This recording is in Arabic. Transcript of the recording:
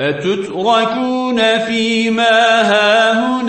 أتتركون فيما هاهنا